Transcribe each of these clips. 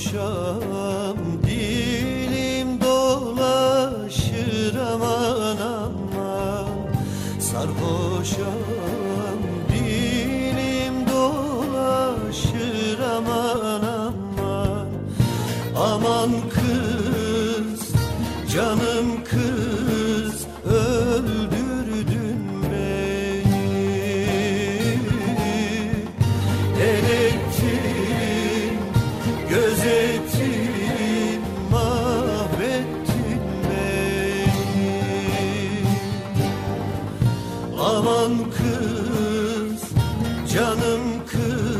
Sarhoşam mümkün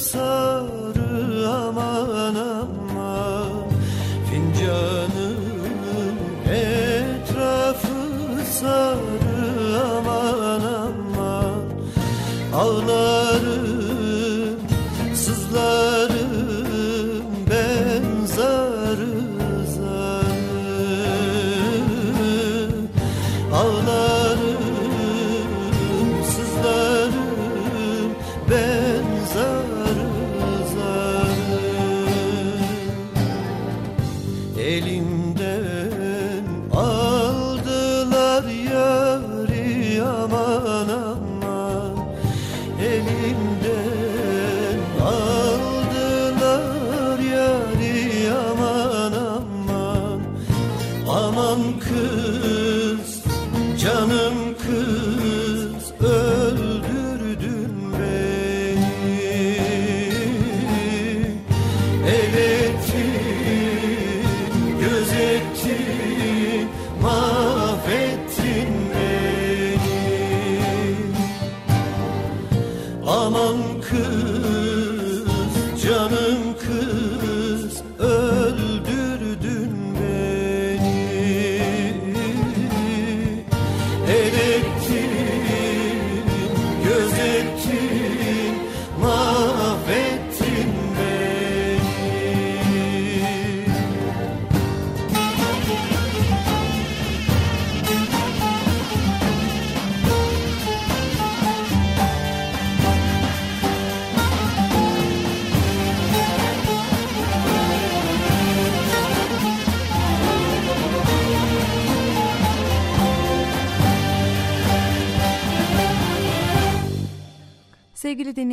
so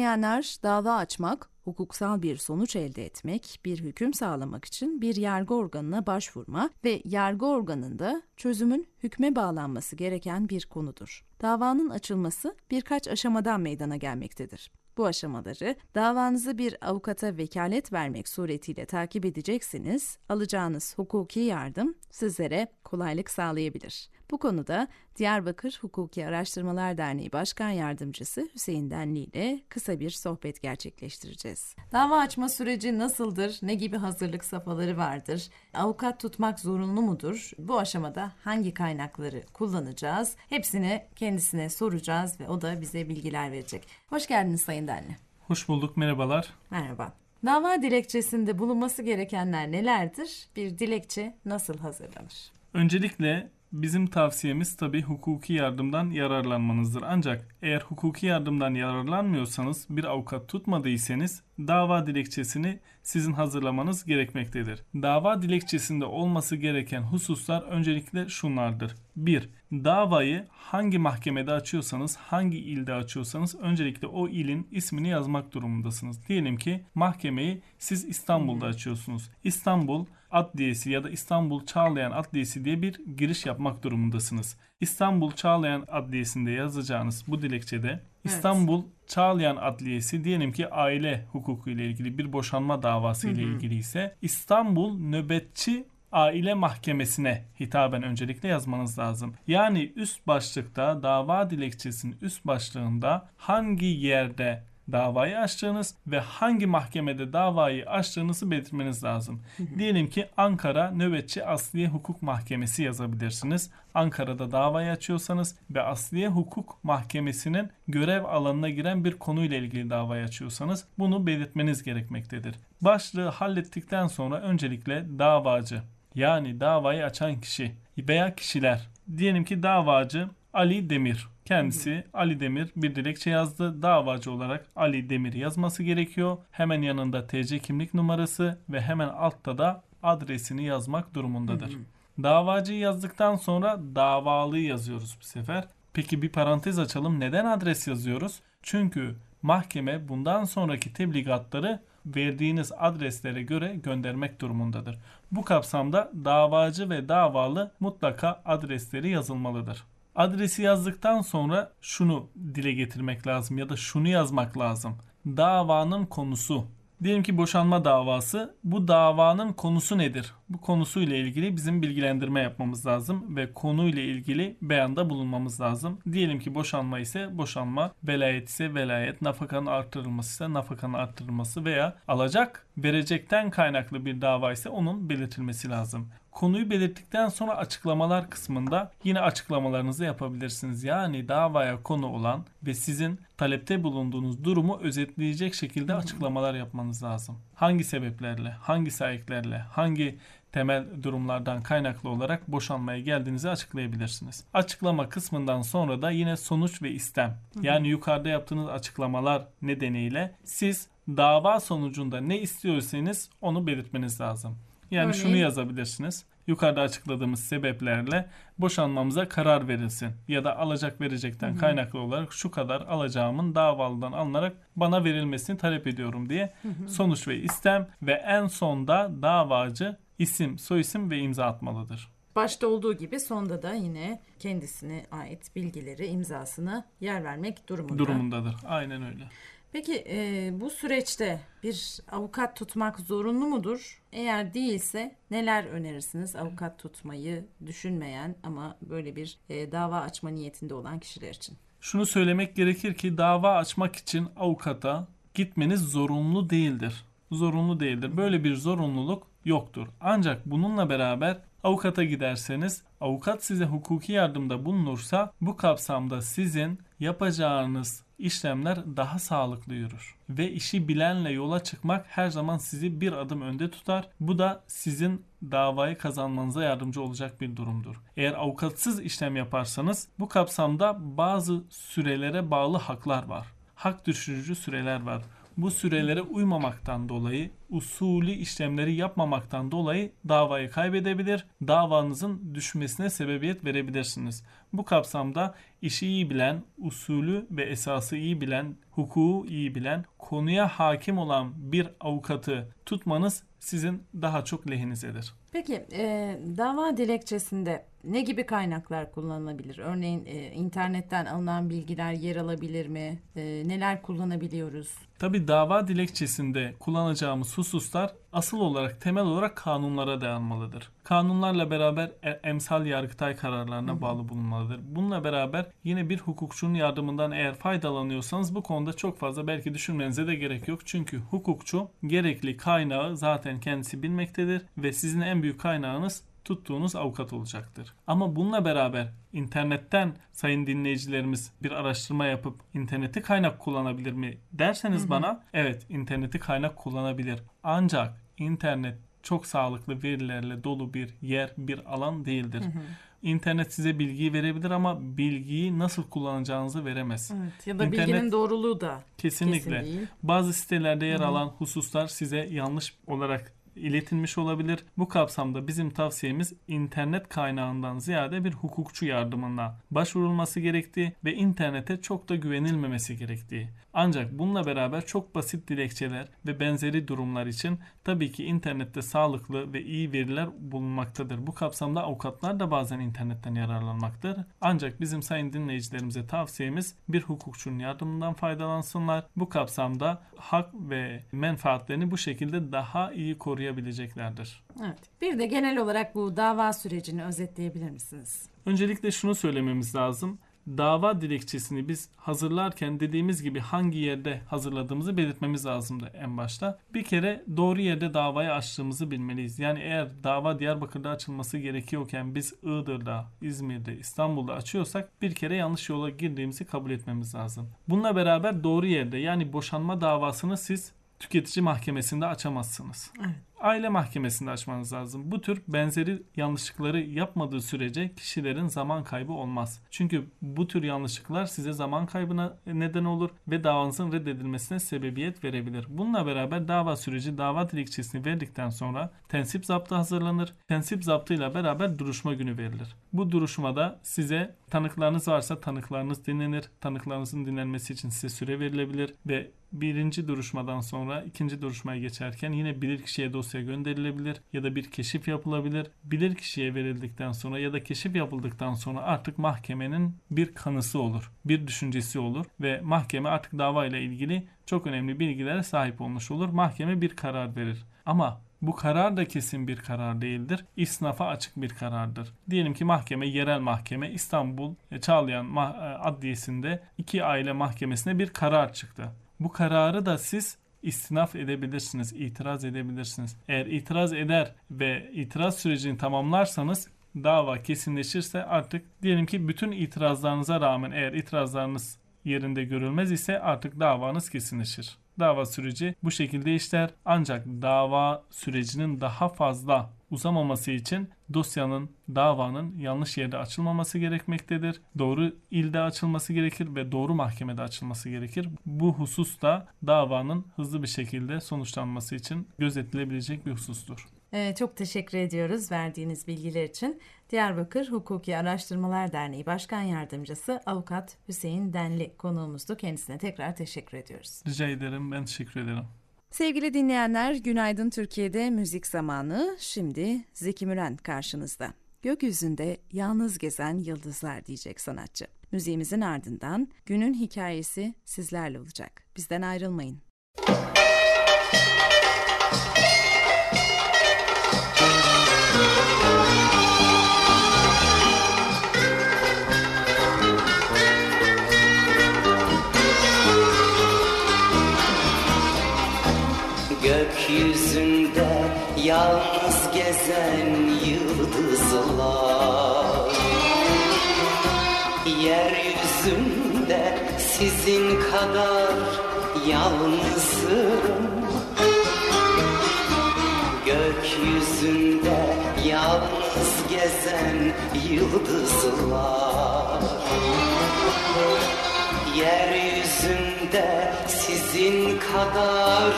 Dinleyenler, dava açmak, hukuksal bir sonuç elde etmek, bir hüküm sağlamak için bir yargı organına başvurma ve yargı organında çözümün hükme bağlanması gereken bir konudur. Davanın açılması birkaç aşamadan meydana gelmektedir. Bu aşamaları davanızı bir avukata vekalet vermek suretiyle takip edeceksiniz. Alacağınız hukuki yardım sizlere kolaylık sağlayabilir. Bu konuda Diyarbakır Hukuki Araştırmalar Derneği Başkan Yardımcısı Hüseyin Denli ile kısa bir sohbet gerçekleştireceğiz. Dava açma süreci nasıldır? Ne gibi hazırlık safhaları vardır? Avukat tutmak zorunlu mudur? Bu aşamada hangi kaynakları kullanacağız? Hepsini kendisine soracağız ve o da bize bilgiler verecek. Hoş geldiniz Sayın Denli. Hoş bulduk, merhabalar. Merhaba. Dava dilekçesinde bulunması gerekenler nelerdir? Bir dilekçe nasıl hazırlanır? Öncelikle Bizim tavsiyemiz tabii hukuki yardımdan yararlanmanızdır. Ancak eğer hukuki yardımdan yararlanmıyorsanız bir avukat tutmadıysanız dava dilekçesini sizin hazırlamanız gerekmektedir. Dava dilekçesinde olması gereken hususlar öncelikle şunlardır. 1. Davayı hangi mahkemede açıyorsanız, hangi ilde açıyorsanız öncelikle o ilin ismini yazmak durumundasınız. Diyelim ki mahkemeyi siz İstanbul'da açıyorsunuz. İstanbul Adliyesi ya da İstanbul Çağlayan Adliyesi diye bir giriş yapmak durumundasınız. İstanbul Çağlayan Adliyesi'nde yazacağınız bu dilekçede İstanbul Çağlayan Adliyesi diyelim ki aile hukuku ile ilgili bir boşanma davası ile ilgili ise İstanbul Nöbetçi Aile Mahkemesi'ne hitaben öncelikle yazmanız lazım. Yani üst başlıkta dava dilekçesinin üst başlığında hangi yerde davayı açtığınız ve hangi mahkemede davayı açtığınızı belirtmeniz lazım. Diyelim ki Ankara Nöbetçi Asliye Hukuk Mahkemesi yazabilirsiniz. Ankara'da davayı açıyorsanız ve Asliye Hukuk Mahkemesi'nin görev alanına giren bir konuyla ilgili davayı açıyorsanız bunu belirtmeniz gerekmektedir. Başlığı hallettikten sonra öncelikle davacı yani davayı açan kişi veya kişiler diyelim ki davacı Ali Demir Kendisi Ali Demir bir dilekçe yazdı. Davacı olarak Ali Demir yazması gerekiyor. Hemen yanında TC kimlik numarası ve hemen altta da adresini yazmak durumundadır. Hı hı. Davacıyı yazdıktan sonra davalıyı yazıyoruz bu sefer. Peki bir parantez açalım. Neden adres yazıyoruz? Çünkü mahkeme bundan sonraki tebligatları verdiğiniz adreslere göre göndermek durumundadır. Bu kapsamda davacı ve davalı mutlaka adresleri yazılmalıdır. Adresi yazdıktan sonra şunu dile getirmek lazım ya da şunu yazmak lazım. Davanın konusu. Diyelim ki boşanma davası. Bu davanın konusu nedir? Bu konusuyla ilgili bizim bilgilendirme yapmamız lazım ve konuyla ilgili beyanda bulunmamız lazım. Diyelim ki boşanma ise boşanma, velayet ise velayet, nafakanın arttırılması ise nafakanın arttırılması veya alacak verecekten kaynaklı bir dava ise onun belirtilmesi lazım. Konuyu belirttikten sonra açıklamalar kısmında yine açıklamalarınızı yapabilirsiniz. Yani davaya konu olan ve sizin talepte bulunduğunuz durumu özetleyecek şekilde açıklamalar yapmanız lazım. Hangi sebeplerle, hangi sahiplerle, hangi temel durumlardan kaynaklı olarak boşanmaya geldiğinizi açıklayabilirsiniz. Açıklama kısmından sonra da yine sonuç ve istem. Yani yukarıda yaptığınız açıklamalar nedeniyle siz dava sonucunda ne istiyorsanız onu belirtmeniz lazım. Yani Örneğin, şunu yazabilirsiniz. Yukarıda açıkladığımız sebeplerle boşanmamıza karar verilsin ya da alacak verecekten Hı-hı. kaynaklı olarak şu kadar alacağımın davalıdan alınarak bana verilmesini talep ediyorum diye Hı-hı. sonuç ve istem ve en sonda davacı isim, soyisim ve imza atmalıdır. Başta olduğu gibi sonda da yine kendisine ait bilgileri, imzasını yer vermek durumunda. Durumundadır. Aynen öyle. Peki e, bu süreçte bir avukat tutmak zorunlu mudur? Eğer değilse neler önerirsiniz avukat tutmayı düşünmeyen ama böyle bir e, dava açma niyetinde olan kişiler için? Şunu söylemek gerekir ki dava açmak için avukata gitmeniz zorunlu değildir. Zorunlu değildir. Böyle bir zorunluluk yoktur. Ancak bununla beraber avukata giderseniz avukat size hukuki yardımda bulunursa bu kapsamda sizin yapacağınız işlemler daha sağlıklı yürür. Ve işi bilenle yola çıkmak her zaman sizi bir adım önde tutar. Bu da sizin davayı kazanmanıza yardımcı olacak bir durumdur. Eğer avukatsız işlem yaparsanız bu kapsamda bazı sürelere bağlı haklar var. Hak düşürücü süreler var bu sürelere uymamaktan dolayı usulü işlemleri yapmamaktan dolayı davayı kaybedebilir, davanızın düşmesine sebebiyet verebilirsiniz. Bu kapsamda işi iyi bilen, usulü ve esası iyi bilen, hukuku iyi bilen, konuya hakim olan bir avukatı tutmanız sizin daha çok lehinizedir. Peki e, dava dilekçesinde ne gibi kaynaklar kullanılabilir? Örneğin e, internetten alınan bilgiler yer alabilir mi? E, neler kullanabiliyoruz? Tabi dava dilekçesinde kullanacağımız hususlar asıl olarak temel olarak kanunlara dayanmalıdır. Kanunlarla beraber e, emsal yargıtay kararlarına Hı-hı. bağlı bulunmalıdır. Bununla beraber yine bir hukukçunun yardımından eğer faydalanıyorsanız bu konuda çok fazla belki düşünmenize de gerek yok. Çünkü hukukçu gerekli kaynağı zaten kendisi bilmektedir ve sizin en büyük kaynağınız tuttuğunuz avukat olacaktır. Ama bununla beraber internetten sayın dinleyicilerimiz bir araştırma yapıp interneti kaynak kullanabilir mi derseniz hı hı. bana evet interneti kaynak kullanabilir. Ancak internet çok sağlıklı verilerle dolu bir yer, bir alan değildir. Hı hı. İnternet size bilgiyi verebilir ama bilgiyi nasıl kullanacağınızı veremez. Evet, ya da İnternet- bilginin doğruluğu da Kesinlikle. kesin değil. Bazı sitelerde yer alan hususlar size yanlış olarak iletilmiş olabilir. Bu kapsamda bizim tavsiyemiz internet kaynağından ziyade bir hukukçu yardımına başvurulması gerektiği ve internete çok da güvenilmemesi gerektiği. Ancak bununla beraber çok basit dilekçeler ve benzeri durumlar için tabii ki internette sağlıklı ve iyi veriler bulunmaktadır. Bu kapsamda avukatlar da bazen internetten yararlanmaktadır. Ancak bizim sayın dinleyicilerimize tavsiyemiz bir hukukçunun yardımından faydalansınlar. Bu kapsamda hak ve menfaatlerini bu şekilde daha iyi koruyabileceklerdir. Evet. Bir de genel olarak bu dava sürecini özetleyebilir misiniz? Öncelikle şunu söylememiz lazım. Dava dilekçesini biz hazırlarken dediğimiz gibi hangi yerde hazırladığımızı belirtmemiz lazımdı en başta. Bir kere doğru yerde davayı açtığımızı bilmeliyiz. Yani eğer dava Diyarbakır'da açılması gerekiyorken biz Iğdır'da, İzmir'de, İstanbul'da açıyorsak bir kere yanlış yola girdiğimizi kabul etmemiz lazım. Bununla beraber doğru yerde yani boşanma davasını siz tüketici mahkemesinde açamazsınız. Evet. Aile mahkemesinde açmanız lazım. Bu tür benzeri yanlışlıkları yapmadığı sürece kişilerin zaman kaybı olmaz. Çünkü bu tür yanlışlıklar size zaman kaybına neden olur ve davanızın reddedilmesine sebebiyet verebilir. Bununla beraber dava süreci dava dilekçesini verdikten sonra tensip zaptı hazırlanır. Tensip zaptıyla beraber duruşma günü verilir. Bu duruşmada size tanıklarınız varsa tanıklarınız dinlenir. Tanıklarınızın dinlenmesi için size süre verilebilir ve birinci duruşmadan sonra ikinci duruşmaya geçerken yine bilirkişiye dosya gönderilebilir ya da bir keşif yapılabilir. Bilirkişiye verildikten sonra ya da keşif yapıldıktan sonra artık mahkemenin bir kanısı olur, bir düşüncesi olur ve mahkeme artık davayla ilgili çok önemli bilgilere sahip olmuş olur. Mahkeme bir karar verir. Ama bu karar da kesin bir karar değildir. İsnafa açık bir karardır. Diyelim ki mahkeme, yerel mahkeme İstanbul e, Çağlayan e, Adliyesi'nde iki aile mahkemesine bir karar çıktı. Bu kararı da siz istinaf edebilirsiniz, itiraz edebilirsiniz. Eğer itiraz eder ve itiraz sürecini tamamlarsanız dava kesinleşirse artık diyelim ki bütün itirazlarınıza rağmen eğer itirazlarınız yerinde görülmez ise artık davanız kesinleşir. Dava süreci bu şekilde işler ancak dava sürecinin daha fazla uzamaması için dosyanın, davanın yanlış yerde açılmaması gerekmektedir. Doğru ilde açılması gerekir ve doğru mahkemede açılması gerekir. Bu husus da davanın hızlı bir şekilde sonuçlanması için gözetilebilecek bir husustur. Ee, çok teşekkür ediyoruz verdiğiniz bilgiler için. Diyarbakır Hukuki Araştırmalar Derneği Başkan Yardımcısı Avukat Hüseyin Denli konuğumuzdu. Kendisine tekrar teşekkür ediyoruz. Rica ederim. Ben teşekkür ederim. Sevgili dinleyenler, Günaydın Türkiye'de müzik zamanı. Şimdi Zeki Müren karşınızda. Gökyüzünde yalnız gezen yıldızlar diyecek sanatçı. Müziğimizin ardından günün hikayesi sizlerle olacak. Bizden ayrılmayın. Gökyüzünde gezen yıldızlar. Yeryüzünde sizin kadar yalnızım. Gökyüzünde yalnız gezen yıldızlar. Yeryüzünde sizin kadar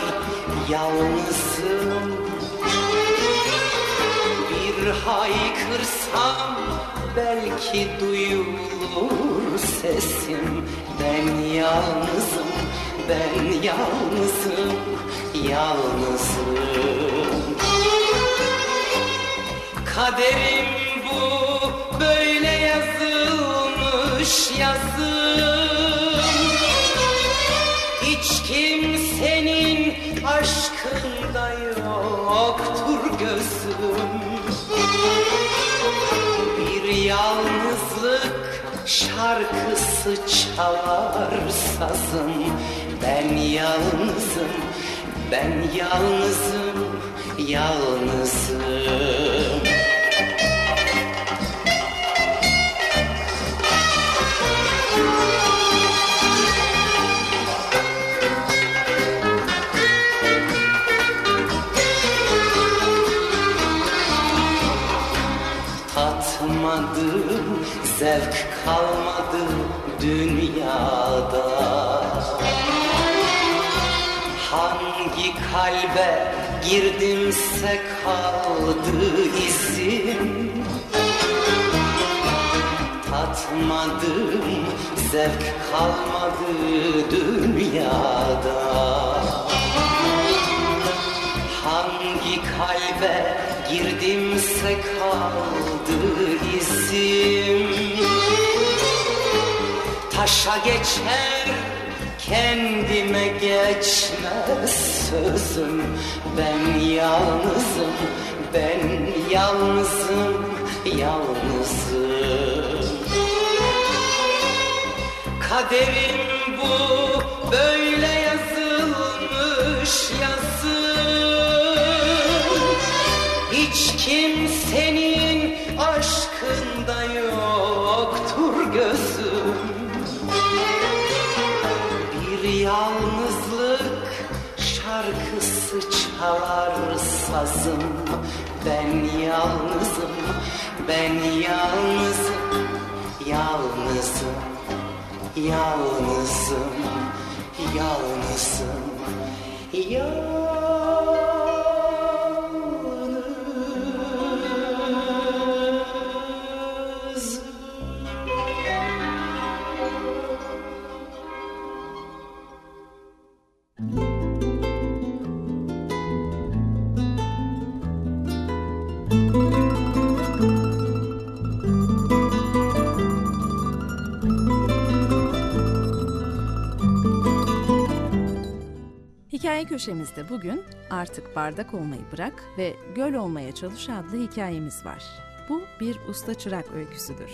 yalnızım haykırsam belki duyulur sesim. Ben yalnızım, ben yalnızım, yalnızım. Kaderim bu böyle yazılmış yazım. Hiç kimsenin aşkında yoktur gözüm yalnızlık şarkısı çalar sazım Ben yalnızım, ben yalnızım, yalnızım kalbe girdimse kaldı izim. Tatmadım zevk kalmadı dünyada. Hangi kalbe girdimse kaldı izim. Taşa geçer kendime geçmez sözüm Ben yalnızım, ben yalnızım, yalnızım. Kaderim bu böyle çalar sazım Ben yalnızım, ben yalnızım, yalnızım Yalnızım, yalnızım, yalnızım. Hikaye köşemizde bugün Artık Bardak Olmayı Bırak ve Göl Olmaya Çalış adlı hikayemiz var. Bu bir usta çırak öyküsüdür.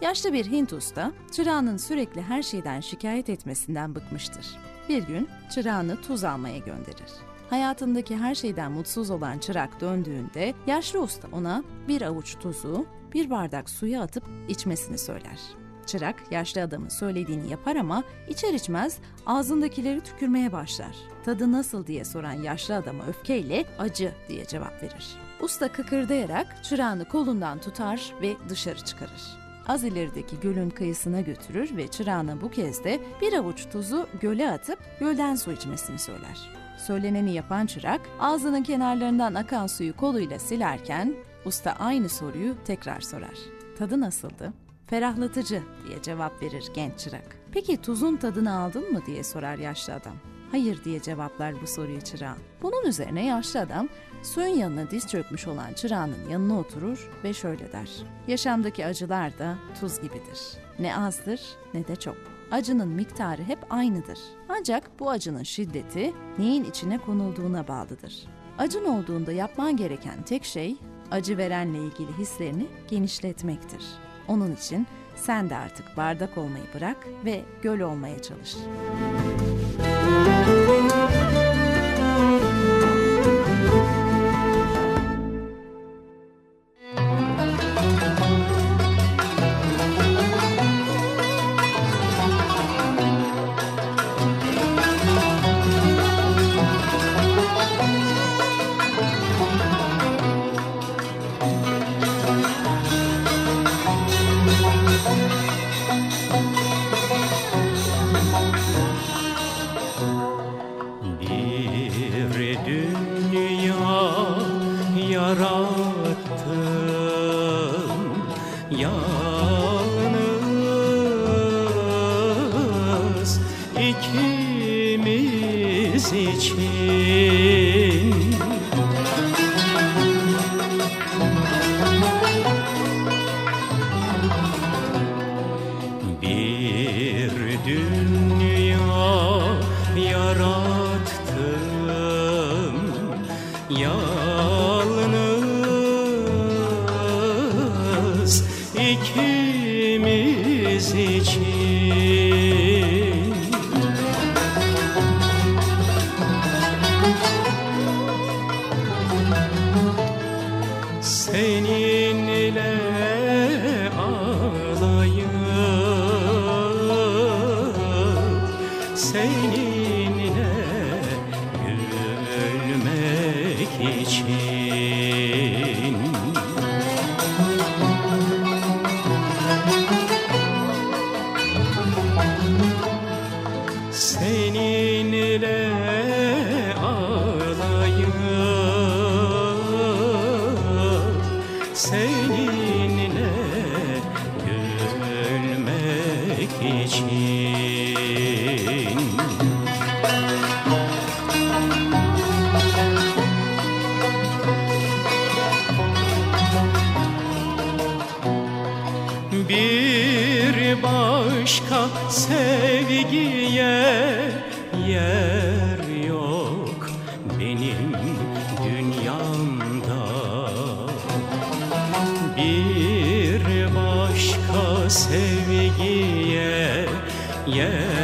Yaşlı bir Hint usta, çırağının sürekli her şeyden şikayet etmesinden bıkmıştır. Bir gün çırağını tuz almaya gönderir. Hayatındaki her şeyden mutsuz olan çırak döndüğünde yaşlı usta ona bir avuç tuzu, bir bardak suya atıp içmesini söyler. Çırak yaşlı adamın söylediğini yapar ama içer içmez ağzındakileri tükürmeye başlar. Tadı nasıl diye soran yaşlı adama öfkeyle acı diye cevap verir. Usta kıkırdayarak çırağını kolundan tutar ve dışarı çıkarır. Az ilerideki gölün kıyısına götürür ve çırağına bu kez de bir avuç tuzu göle atıp gölden su içmesini söyler. Söyleneni yapan çırak ağzının kenarlarından akan suyu koluyla silerken usta aynı soruyu tekrar sorar. Tadı nasıldı? Ferahlatıcı diye cevap verir genç çırak. Peki tuzun tadını aldın mı diye sorar yaşlı adam. Hayır diye cevaplar bu soruyu çırağın. Bunun üzerine yaşlı adam suyun yanına diz çökmüş olan çırağının yanına oturur ve şöyle der. Yaşamdaki acılar da tuz gibidir. Ne azdır ne de çok. Acının miktarı hep aynıdır. Ancak bu acının şiddeti neyin içine konulduğuna bağlıdır. Acın olduğunda yapman gereken tek şey acı verenle ilgili hislerini genişletmektir. Onun için sen de artık bardak olmayı bırak ve göl olmaya çalış. Bir için Seninle Bir başka sevgiye yer yok benim dünyamda. Bir başka sevgiye yer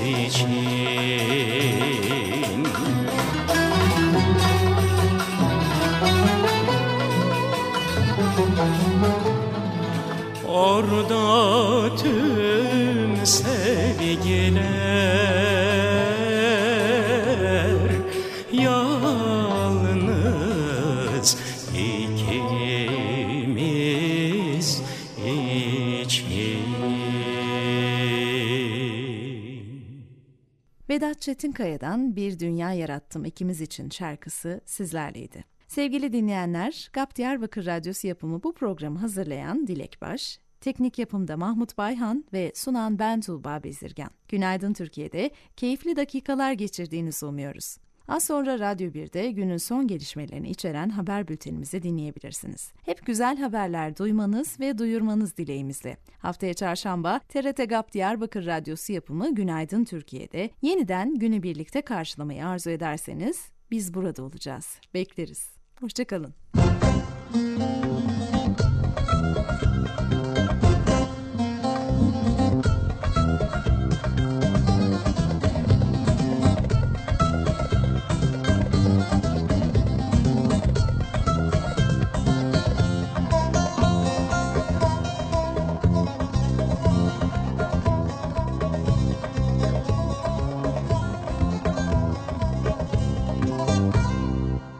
ikimiz Çetinkaya'dan Bir Dünya Yarattım ikimiz için şarkısı sizlerleydi. Sevgili dinleyenler, GAP Diyarbakır Radyosu yapımı bu programı hazırlayan Dilek Baş, teknik yapımda Mahmut Bayhan ve sunan ben Tuğba Bezirgen. Günaydın Türkiye'de keyifli dakikalar geçirdiğinizi umuyoruz. Az sonra Radyo 1'de günün son gelişmelerini içeren haber bültenimizi dinleyebilirsiniz. Hep güzel haberler duymanız ve duyurmanız dileğimizle. Haftaya çarşamba TRT GAP Diyarbakır Radyosu yapımı Günaydın Türkiye'de yeniden günü birlikte karşılamayı arzu ederseniz biz burada olacağız. Bekleriz. Hoşçakalın.